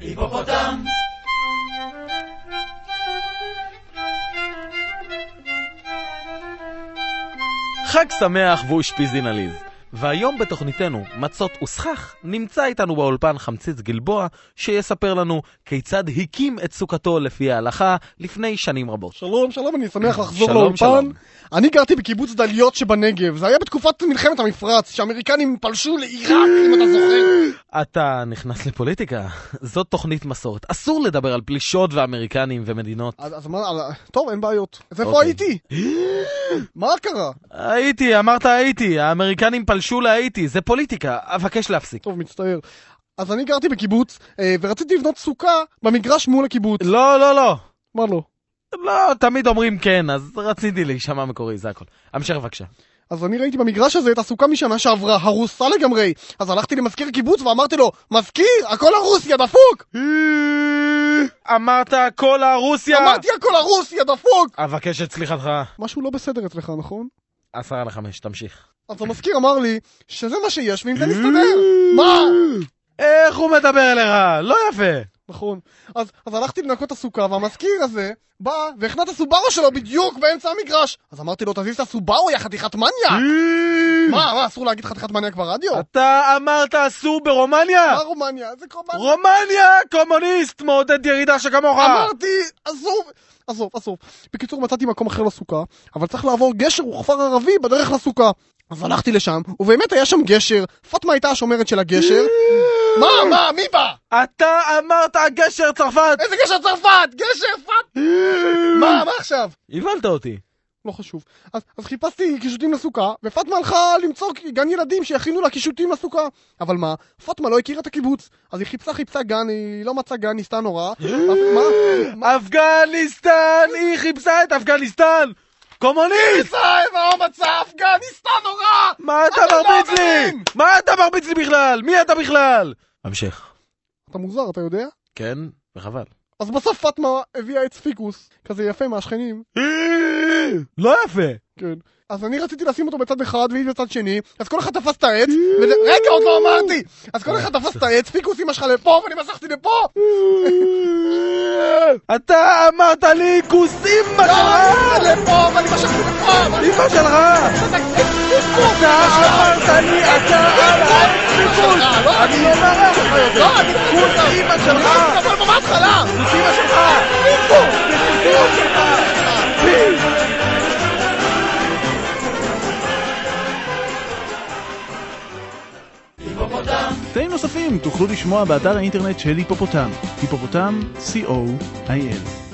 היפופוטם! חג שמח ואושפיזין עליז. והיום בתוכניתנו מצות וסכך נמצא איתנו באולפן חמציץ גלבוע שיספר לנו כיצד הקים את סוכתו לפי ההלכה לפני שנים רבות. שלום, שלום, אני שמח לחזור שלום, לאולפן. שלום. אני גרתי בקיבוץ דליות שבנגב, זה היה בתקופת מלחמת המפרץ, שהאמריקנים פלשו לעיראק, אם אתה זוכר. אתה נכנס לפוליטיקה? זאת תוכנית מסורת. אסור לדבר על פלישות ואמריקנים ומדינות. אז, אז מה, על- טוב, אין בעיות. אז איפה אוקיי. הייתי? מה קרה? הייתי, אמרת הייתי, האמריקנים פלשו להייתי, זה פוליטיקה, אבקש להפסיק. טוב, מצטער. אז אני גרתי בקיבוץ, אה, ורציתי לבנות סוכה במגרש מול הקיבוץ. לא, לא, לא. מה לא? לא, תמיד אומרים כן, אז רציתי להישמע מקורי, זה הכל. המשך בבקשה. אז אני ראיתי במגרש הזה את הסוכה משנה שעברה, הרוסה לגמרי. אז הלכתי למזכיר הקיבוץ ואמרתי לו, מזכיר, הכל הרוס, יא דפוק! אמרת כל הרוסיה! אמרתי הכל הרוס, יא דפוק! אבקש את סליחתך. משהו לא בסדר אצלך, נכון? עשרה לחמש, תמשיך. אז המזכיר אמר לי שזה מה שיש ועם זה נסתדר. מה? איך הוא מדבר אליך? לא יפה. נכון. אז, אז הלכתי לנקות את הסוכה והמזכיר הזה בא והחנה את הסובארו שלו בדיוק באמצע המגרש. אז אמרתי לו תזיז את הסובארו יא חתיכת מניאק! מה, מה, אסור להגיד חתיכת מניאק ברדיו? אתה אמרת אסור ברומניה? מה רומניה? זה קומניה. רומניה, קומוניסט, מעודד ירידה שכמוך. אמרתי, עזוב, עזוב, עזוב. בקיצור, מצאתי מקום אחר לסוכה, אבל צריך לעבור גשר וכפר ערבי בדרך לסוכה. אז הלכתי לשם, ובאמת היה שם גשר, פאטמה הייתה השומרת של הגשר. מה, מה, מי בא? אתה אמרת גשר צרפת. איזה גשר צרפת? גשר פאט... מה, מה עכשיו? הבנת אותי. לא חשוב. אז, אז חיפשתי קישוטים לסוכה, ופאטמה הלכה למצוא גן ילדים שיכינו לה קישוטים לסוכה. אבל מה, פאטמה לא הכירה את הקיבוץ. אז היא חיפשה חיפשה גן, היא לא מצאה גן, ניסתה נורא. מה? אפגניסטן, היא חיפשה את אפגניסטן. קומוניסט אפגניסטן נורא! מה אתה אתה לא מרביץ לי? מבין! מה אתה מרביץ לי בכלל? מי אתה בכלל? המשך. אתה מוזר, אתה יודע? כן, וחבל. אז בסוף פאטמה הביאה עץ פיקוס, כזה יפה מהשכנים. לא יפה. כן. אז אני רציתי לשים אותו בצד אחד והיא בצד שני, אז כל אחד תפס את העץ, וזה... רגע, עוד לא אמרתי! אז כל אחד תפס את העץ, פיקוס אמא שלך לפה, ואני משכתי לפה! אתה אמרת לי כוס אמא שלך! אה, לפה, ואני משכתי לפה! אני לא מארח אותך יותר! לא, אני... כוס אמא שלך! אבל מה בהתחלה! כוס אמא שלך! איפה? כוס אמא שלך! תאים נוספים תוכלו לשמוע באתר האינטרנט של היפופוטם, היפופוטם, co.il.